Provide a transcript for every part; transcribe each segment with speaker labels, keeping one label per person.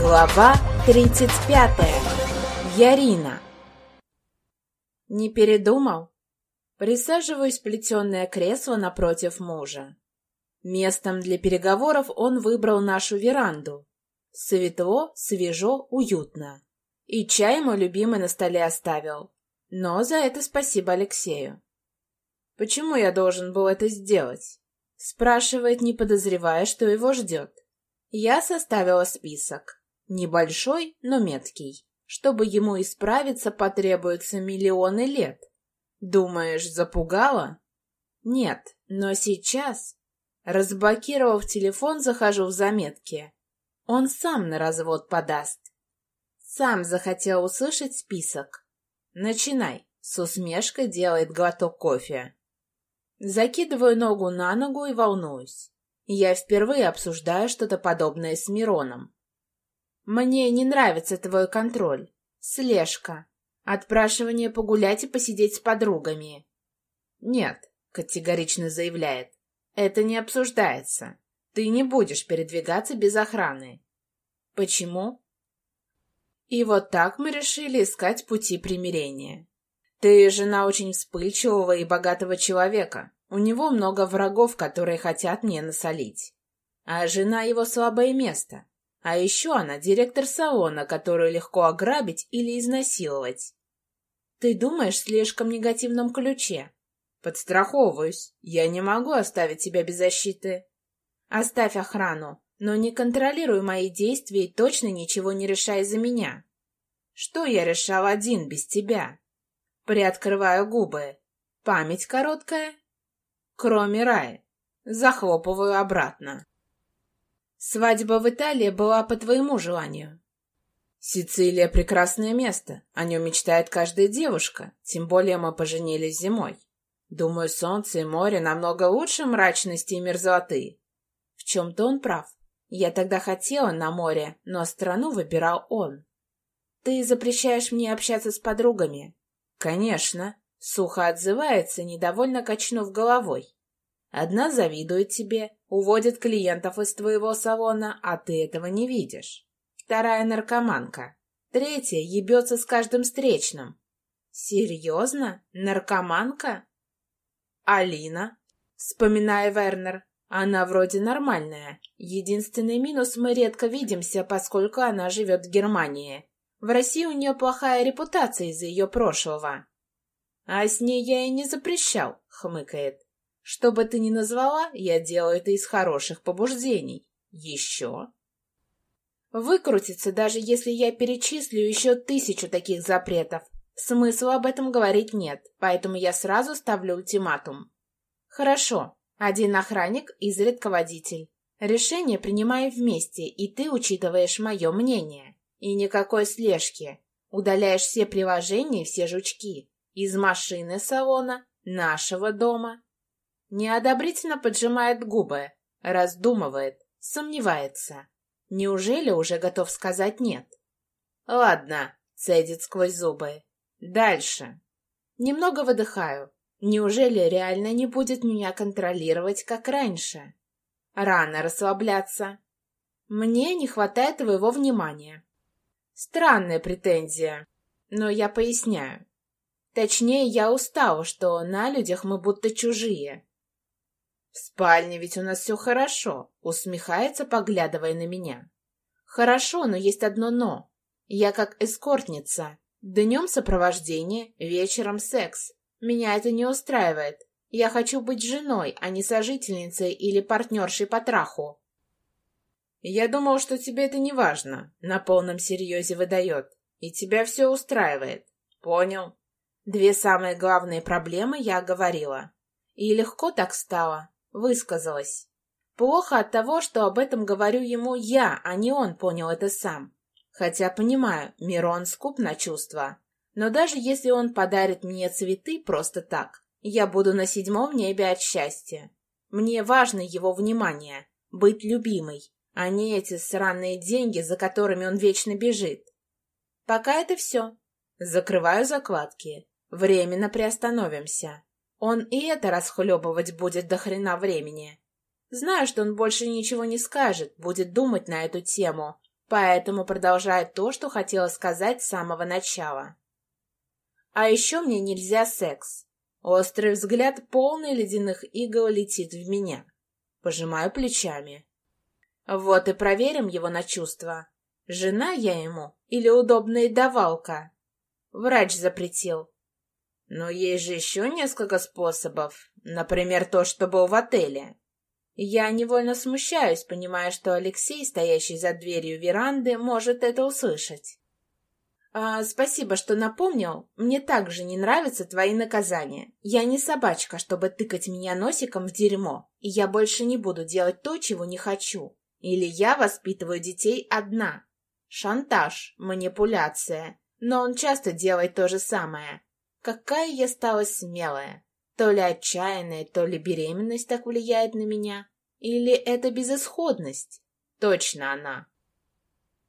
Speaker 1: Глава 35. Ярина. Не передумал? Присаживаюсь в плетеное кресло напротив мужа. Местом для переговоров он выбрал нашу веранду. Светло, свежо, уютно. И чай мой любимый на столе оставил. Но за это спасибо Алексею. Почему я должен был это сделать? Спрашивает, не подозревая, что его ждет. Я составила список. Небольшой, но меткий. Чтобы ему исправиться, потребуется миллионы лет. Думаешь, запугала? Нет, но сейчас... Разблокировав телефон, захожу в заметки. Он сам на развод подаст. Сам захотел услышать список. Начинай. С усмешкой делает глоток кофе. Закидываю ногу на ногу и волнуюсь. Я впервые обсуждаю что-то подобное с Мироном. Мне не нравится твой контроль, слежка, отпрашивание погулять и посидеть с подругами. Нет, категорично заявляет, это не обсуждается. Ты не будешь передвигаться без охраны. Почему? И вот так мы решили искать пути примирения. Ты жена очень вспыльчивого и богатого человека. У него много врагов, которые хотят мне насолить. А жена его слабое место. А еще она директор салона, которую легко ограбить или изнасиловать. Ты думаешь в слишком негативном ключе? Подстраховываюсь. Я не могу оставить тебя без защиты. Оставь охрану, но не контролируй мои действия и точно ничего не решай за меня. Что я решал один без тебя? Приоткрываю губы. Память короткая кроме рая. Захлопываю обратно. Свадьба в Италии была по твоему желанию. Сицилия — прекрасное место. О нем мечтает каждая девушка. Тем более мы поженились зимой. Думаю, солнце и море намного лучше мрачности и мерзлоты. В чем-то он прав. Я тогда хотела на море, но страну выбирал он. Ты запрещаешь мне общаться с подругами? Конечно. Сухо отзывается, недовольно качнув головой. Одна завидует тебе, уводит клиентов из твоего салона, а ты этого не видишь. Вторая наркоманка. Третья ебется с каждым встречным. Серьезно? Наркоманка? Алина? Вспоминая Вернер. Она вроде нормальная. Единственный минус мы редко видимся, поскольку она живет в Германии. В России у нее плохая репутация из-за ее прошлого. «А с ней я и не запрещал», — хмыкает. «Что бы ты ни назвала, я делаю это из хороших побуждений. Еще?» Выкрутится, даже если я перечислю еще тысячу таких запретов. Смысла об этом говорить нет, поэтому я сразу ставлю ультиматум. Хорошо, один охранник, изредка водитель. Решение принимаем вместе, и ты учитываешь мое мнение. И никакой слежки. Удаляешь все приложения и все жучки. Из машины салона, нашего дома. Неодобрительно поджимает губы, раздумывает, сомневается. Неужели уже готов сказать «нет»? Ладно, цедит сквозь зубы. Дальше. Немного выдыхаю. Неужели реально не будет меня контролировать, как раньше? Рано расслабляться. Мне не хватает твоего внимания. Странная претензия, но я поясняю. Точнее, я устала, что на людях мы будто чужие. В спальне ведь у нас все хорошо, усмехается, поглядывая на меня. Хорошо, но есть одно «но». Я как эскортница. Днем сопровождение, вечером секс. Меня это не устраивает. Я хочу быть женой, а не сожительницей или партнершей по траху. Я думал, что тебе это не важно, на полном серьезе выдает. И тебя все устраивает. Понял. Две самые главные проблемы я говорила. И легко так стало, высказалась. Плохо от того, что об этом говорю ему я, а не он понял это сам. Хотя понимаю, Мирон скуп на чувства. Но даже если он подарит мне цветы просто так, я буду на седьмом небе от счастья. Мне важно его внимание, быть любимой, а не эти сраные деньги, за которыми он вечно бежит. Пока это все. Закрываю закладки. Временно приостановимся. Он и это расхлебывать будет до хрена времени. Знаю, что он больше ничего не скажет, будет думать на эту тему, поэтому продолжаю то, что хотела сказать с самого начала. А еще мне нельзя секс. Острый взгляд, полный ледяных игл, летит в меня. Пожимаю плечами. Вот и проверим его на чувства. Жена я ему или удобная давалка? Врач запретил. Но есть же еще несколько способов. Например, то, что был в отеле. Я невольно смущаюсь, понимая, что Алексей, стоящий за дверью веранды, может это услышать. А, спасибо, что напомнил. Мне также не нравятся твои наказания. Я не собачка, чтобы тыкать меня носиком в дерьмо, и я больше не буду делать то, чего не хочу. Или я воспитываю детей одна. Шантаж, манипуляция. Но он часто делает то же самое. Какая я стала смелая. То ли отчаянная, то ли беременность так влияет на меня. Или это безысходность? Точно она.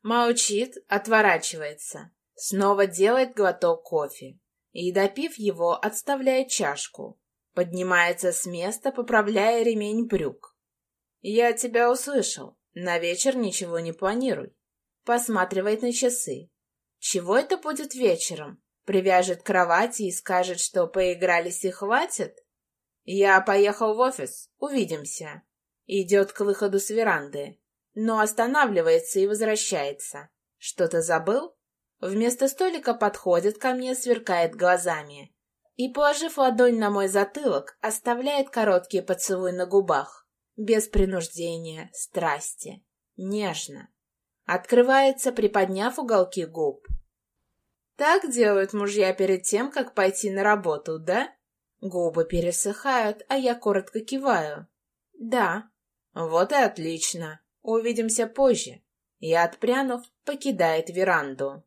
Speaker 1: Молчит, отворачивается. Снова делает глоток кофе. И, допив его, отставляет чашку. Поднимается с места, поправляя ремень брюк. «Я тебя услышал. На вечер ничего не планируй». Посматривает на часы. «Чего это будет вечером? Привяжет к кровати и скажет, что поигрались и хватит? Я поехал в офис. Увидимся». Идет к выходу с веранды, но останавливается и возвращается. Что-то забыл? Вместо столика подходит ко мне, сверкает глазами. И, положив ладонь на мой затылок, оставляет короткий поцелуй на губах. Без принуждения, страсти. Нежно. Открывается, приподняв уголки губ. Так делают мужья перед тем, как пойти на работу, да? Губы пересыхают, а я коротко киваю. Да. Вот и отлично. Увидимся позже. И, отпрянув, покидает веранду.